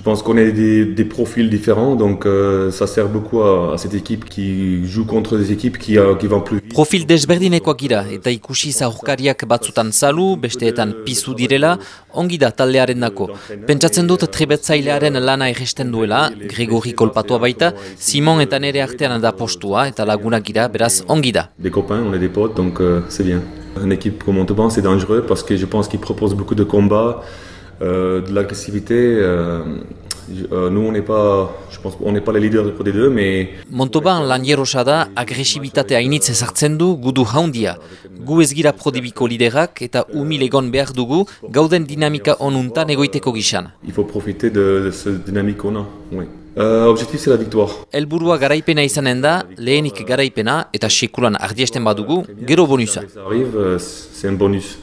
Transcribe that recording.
Je pense qu'on est des, des, profils différents, donc euh, ça sert beaucoup à, à, cette équipe qui joue contre des équipes qui, uh, qui vont plus vite. Profil desberdinekoak gira, eta ikusi zaurkariak batzutan zalu, besteetan pizu direla, ongi da taldearen dako. Pentsatzen dut trebetzailearen lana egesten duela, Gregori kolpatua baita, Simon eta nere artean da postua, eta lagunak gira, beraz ongi da. Des copains, on est des potes, donc euh, c'est bien. Une équipe comme Montauban, c'est dangereux parce que je pense qu'ils proposent beaucoup de combats, euh, de l'agressivité. Euh, euh, nous, on n'est pas, je pense, on n'est pas les leaders des deux, mais. Montauban lanjerosa da, agresibitate hainitz ezartzen du gudu jaundia. Gu ez gira prodibiko liderak eta umil egon behar dugu gauden dinamika onuntan egoiteko gizan. Il faut profiter de, de ce dynamique qu'on a, oui. Euh, objectif c'est la victoire. Elburua garaipena izanen da, lehenik garaipena eta sekulan ardiesten badugu, gero bonusa. Arrive, c'est un bonus.